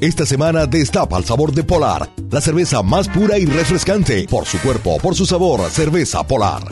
Esta semana destapa el sabor de Polar, la cerveza más pura y refrescante. Por su cuerpo, por su sabor, cerveza Polar.